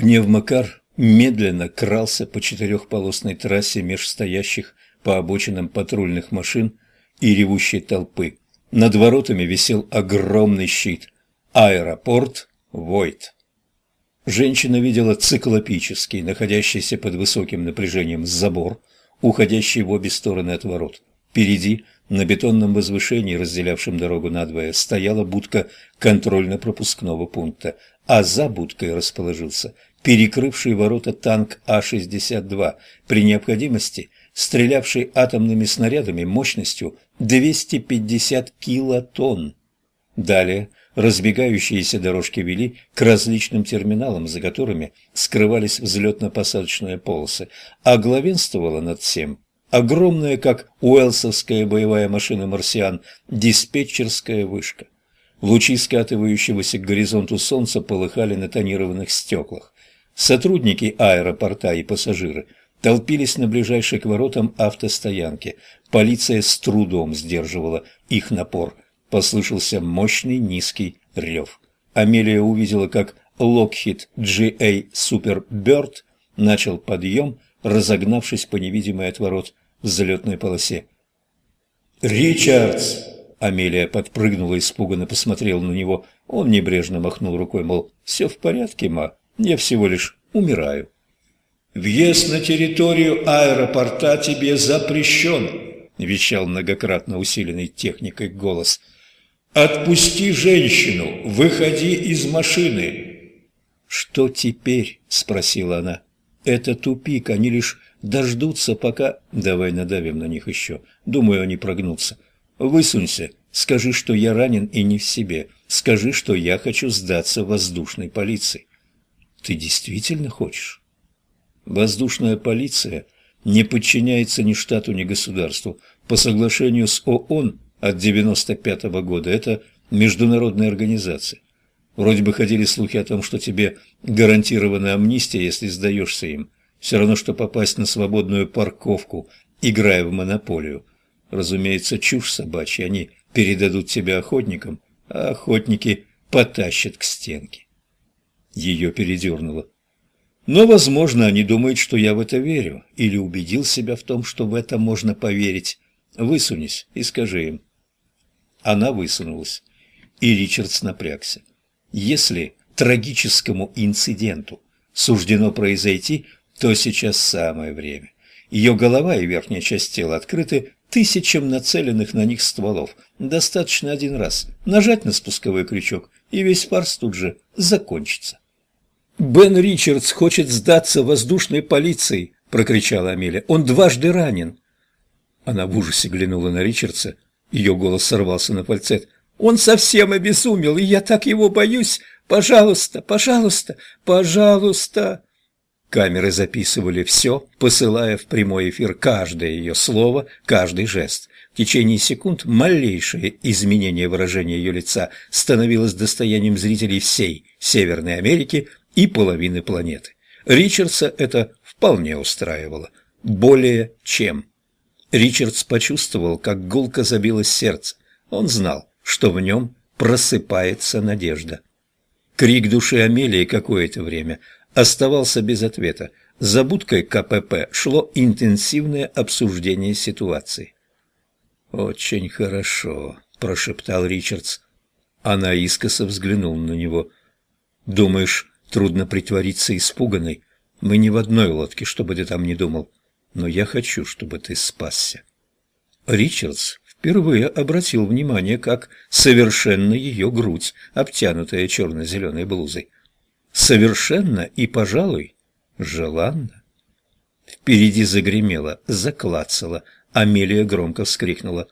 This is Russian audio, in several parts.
Пневмокар медленно крался по четырехполосной трассе меж стоящих по обочинам патрульных машин и ревущей толпы. Над воротами висел огромный щит. Аэропорт Войт. Женщина видела циклопический, находящийся под высоким напряжением забор, уходящий в обе стороны от ворот. Впереди, на бетонном возвышении, разделявшем дорогу надвое, стояла будка контрольно-пропускного пункта, а за будкой расположился перекрывший ворота танк А-62, при необходимости стрелявший атомными снарядами мощностью 250 килотонн. Далее разбегающиеся дорожки вели к различным терминалам, за которыми скрывались взлетно-посадочные полосы, а главенствовала над всем огромная, как уэлсовская боевая машина «Марсиан», диспетчерская вышка. Лучи скатывающегося к горизонту солнца полыхали на тонированных стеклах. Сотрудники аэропорта и пассажиры толпились на ближайшей к воротам автостоянке. Полиция с трудом сдерживала их напор. Послышался мощный низкий рев. Амелия увидела, как Lockheed GA Super Bird начал подъем, разогнавшись по невидимой от ворот взлетной полосе. «Ричардс!» Амелия подпрыгнула, испуганно посмотрела на него. Он небрежно махнул рукой, мол, «Все в порядке, ма, я всего лишь умираю». «Въезд на территорию аэропорта тебе запрещен», — вещал многократно усиленный техникой голос. «Отпусти женщину, выходи из машины». «Что теперь?» — спросила она. «Это тупик, они лишь Дождутся, пока... Давай надавим на них еще. Думаю, они прогнутся. Высунься. Скажи, что я ранен и не в себе. Скажи, что я хочу сдаться воздушной полиции. Ты действительно хочешь? Воздушная полиция не подчиняется ни штату, ни государству. По соглашению с ООН от 95 -го года это международная организация. Вроде бы ходили слухи о том, что тебе гарантирована амнистия, если сдаешься им. Все равно, что попасть на свободную парковку, играя в монополию. Разумеется, чушь собачья, они передадут тебя охотникам, а охотники потащат к стенке. Ее передернуло. Но, возможно, они думают, что я в это верю, или убедил себя в том, что в это можно поверить. Высунись и скажи им. Она высунулась, и Ричардс напрягся. Если трагическому инциденту суждено произойти, то сейчас самое время. Ее голова и верхняя часть тела открыты тысячам нацеленных на них стволов. Достаточно один раз нажать на спусковой крючок, и весь фарс тут же закончится. «Бен Ричардс хочет сдаться воздушной полиции!» – прокричала Амелия. «Он дважды ранен!» Она в ужасе глянула на Ричардса. Ее голос сорвался на фальцет. «Он совсем обезумел, и я так его боюсь! Пожалуйста, пожалуйста, пожалуйста!» Камеры записывали все, посылая в прямой эфир каждое ее слово, каждый жест. В течение секунд малейшее изменение выражения ее лица становилось достоянием зрителей всей Северной Америки и половины планеты. Ричардса это вполне устраивало. Более чем. Ричардс почувствовал, как гулко забилось сердце. Он знал, что в нем просыпается надежда. Крик души Амелии какое-то время оставался без ответа. За будкой КПП шло интенсивное обсуждение ситуации. «Очень хорошо», – прошептал Ричардс. Она искоса взглянула на него. «Думаешь, трудно притвориться испуганной? Мы не в одной лодке, чтобы ты там не думал. Но я хочу, чтобы ты спасся». Ричардс впервые обратил внимание, как совершенно ее грудь, обтянутая черно-зеленой блузой совершенно и, пожалуй, желанно. Впереди загремело, заклацало, Амелия громко вскрикнула.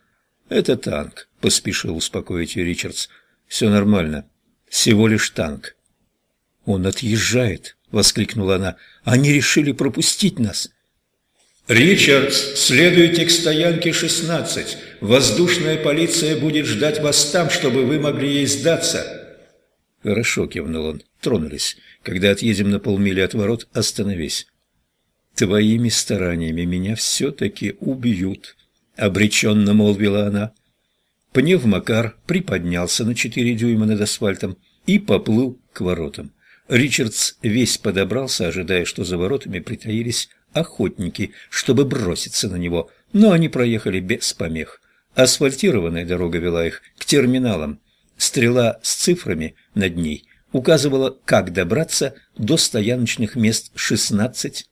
«Это танк», — поспешил успокоить ее Ричардс. «Все нормально. Всего лишь танк». «Он отъезжает», — воскликнула она. «Они решили пропустить нас». «Ричардс, следуйте к стоянке 16. Воздушная полиция будет ждать вас там, чтобы вы могли ей сдаться». «Хорошо», — кивнул он. «Тронулись. Когда отъедем на полмили от ворот, остановись». «Твоими стараниями меня все-таки убьют», — обреченно молвила она. Пневмокар приподнялся на четыре дюйма над асфальтом и поплыл к воротам. Ричардс весь подобрался, ожидая, что за воротами притаились охотники, чтобы броситься на него, но они проехали без помех. Асфальтированная дорога вела их к терминалам. Стрела с цифрами над ней указывала, как добраться до стояночных мест 16-20.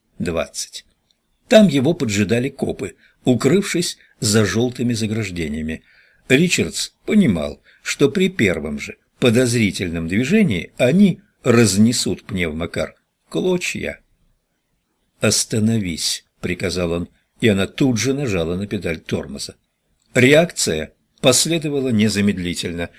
Там его поджидали копы, укрывшись за желтыми заграждениями. Ричардс понимал, что при первом же подозрительном движении они разнесут пневмокар клочья. «Остановись», — приказал он, и она тут же нажала на педаль тормоза. Реакция последовала незамедлительно.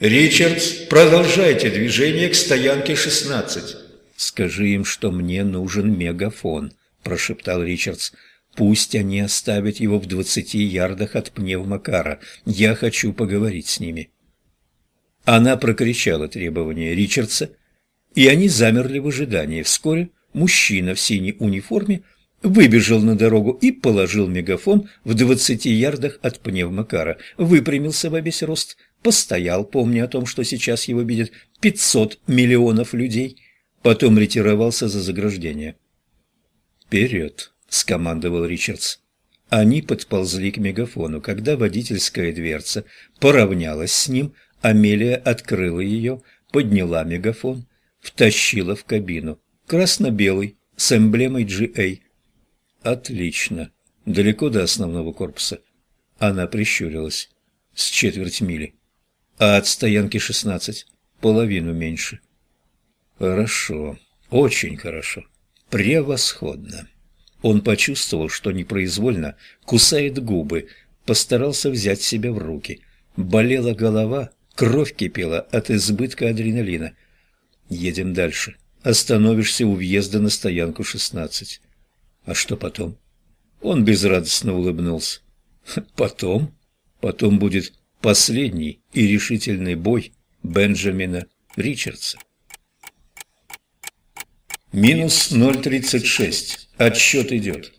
«Ричардс, продолжайте движение к стоянке 16». «Скажи им, что мне нужен мегафон», — прошептал Ричардс. «Пусть они оставят его в двадцати ярдах от пневмокара. Я хочу поговорить с ними». Она прокричала требования Ричардса, и они замерли в ожидании. Вскоре мужчина в синей униформе выбежал на дорогу и положил мегафон в двадцати ярдах от пневмокара, выпрямился во весь рост, постоял, помня о том, что сейчас его видят пятьсот миллионов людей, потом ретировался за заграждение. «Вперед!» — скомандовал Ричардс. Они подползли к мегафону. Когда водительская дверца поравнялась с ним, Амелия открыла ее, подняла мегафон, втащила в кабину. Красно-белый, с эмблемой GA. Отлично. Далеко до основного корпуса. Она прищурилась. С четверть мили. А от стоянки шестнадцать. Половину меньше. Хорошо. Очень хорошо. Превосходно. Он почувствовал, что непроизвольно кусает губы, постарался взять себя в руки. Болела голова, Кровь кипела от избытка адреналина. Едем дальше. Остановишься у въезда на стоянку 16. А что потом? Он безрадостно улыбнулся. Потом? Потом будет последний и решительный бой Бенджамина Ричардса. Минус 0,36. Отсчет идет.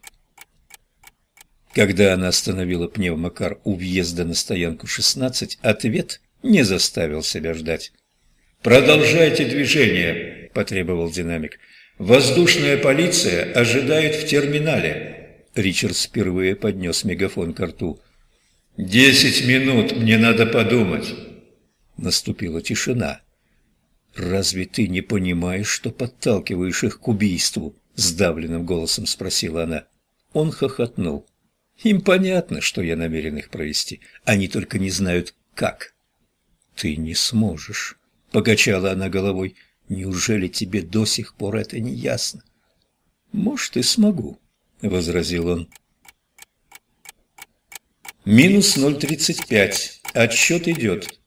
Когда она остановила пневмокар у въезда на стоянку 16, ответ не заставил себя ждать. «Продолжайте движение», – потребовал динамик. «Воздушная полиция ожидает в терминале». Ричард впервые поднес мегафон к рту. «Десять минут, мне надо подумать». Наступила тишина. «Разве ты не понимаешь, что подталкиваешь их к убийству?» – сдавленным голосом спросила она. Он хохотнул. «Им понятно, что я намерен их провести. Они только не знают, как». «Ты не сможешь», — покачала она головой. «Неужели тебе до сих пор это не ясно?» «Может, и смогу», — возразил он. «Минус 0,35. Отсчет идет».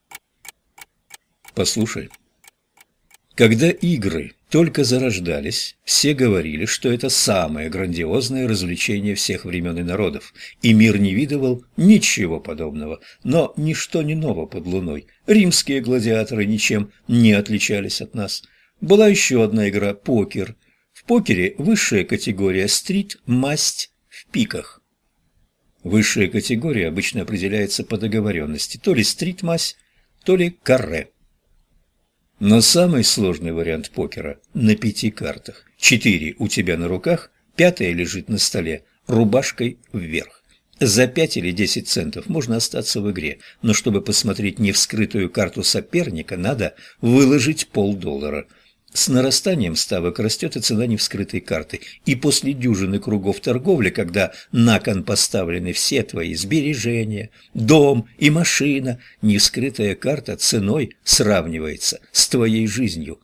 «Послушай, когда игры только зарождались, все говорили, что это самое грандиозное развлечение всех времен и народов, и мир не видывал ничего подобного. Но ничто не ново под луной. Римские гладиаторы ничем не отличались от нас. Была еще одна игра – покер. В покере высшая категория – стрит, масть в пиках. Высшая категория обычно определяется по договоренности, то ли стрит-масть, то ли карре. Но самый сложный вариант покера на пяти картах. Четыре у тебя на руках, пятая лежит на столе, рубашкой вверх. За пять или десять центов можно остаться в игре, но чтобы посмотреть невскрытую карту соперника, надо выложить полдоллара – с нарастанием ставок растет и цена невскрытой карты, и после дюжины кругов торговли, когда на кон поставлены все твои сбережения, дом и машина, невскрытая карта ценой сравнивается с твоей жизнью.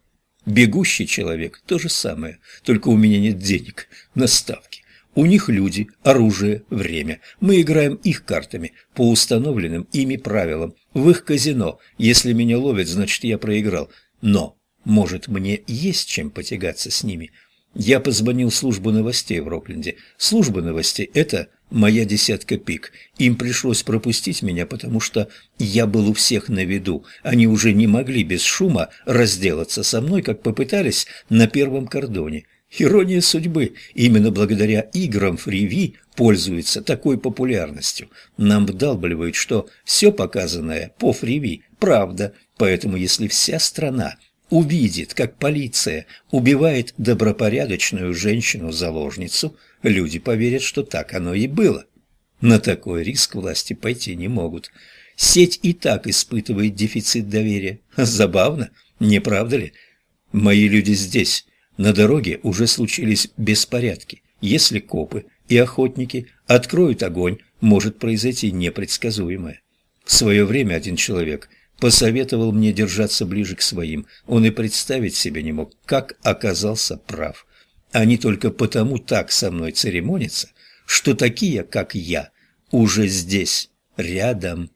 Бегущий человек – то же самое, только у меня нет денег на ставки. У них люди, оружие, время. Мы играем их картами, по установленным ими правилам, в их казино. Если меня ловят, значит я проиграл. Но может, мне есть чем потягаться с ними? Я позвонил в службу новостей в Рокленде. Служба новостей – это моя десятка пик. Им пришлось пропустить меня, потому что я был у всех на виду. Они уже не могли без шума разделаться со мной, как попытались на первом кордоне. Ирония судьбы. Именно благодаря играм фриви пользуется такой популярностью. Нам вдалбливают, что все показанное по фриви – правда, поэтому если вся страна увидит, как полиция убивает добропорядочную женщину-заложницу, люди поверят, что так оно и было. На такой риск власти пойти не могут. Сеть и так испытывает дефицит доверия. Забавно, не правда ли? Мои люди здесь. На дороге уже случились беспорядки. Если копы и охотники откроют огонь, может произойти непредсказуемое. В свое время один человек посоветовал мне держаться ближе к своим. Он и представить себе не мог, как оказался прав. Они только потому так со мной церемонятся, что такие, как я, уже здесь, рядом.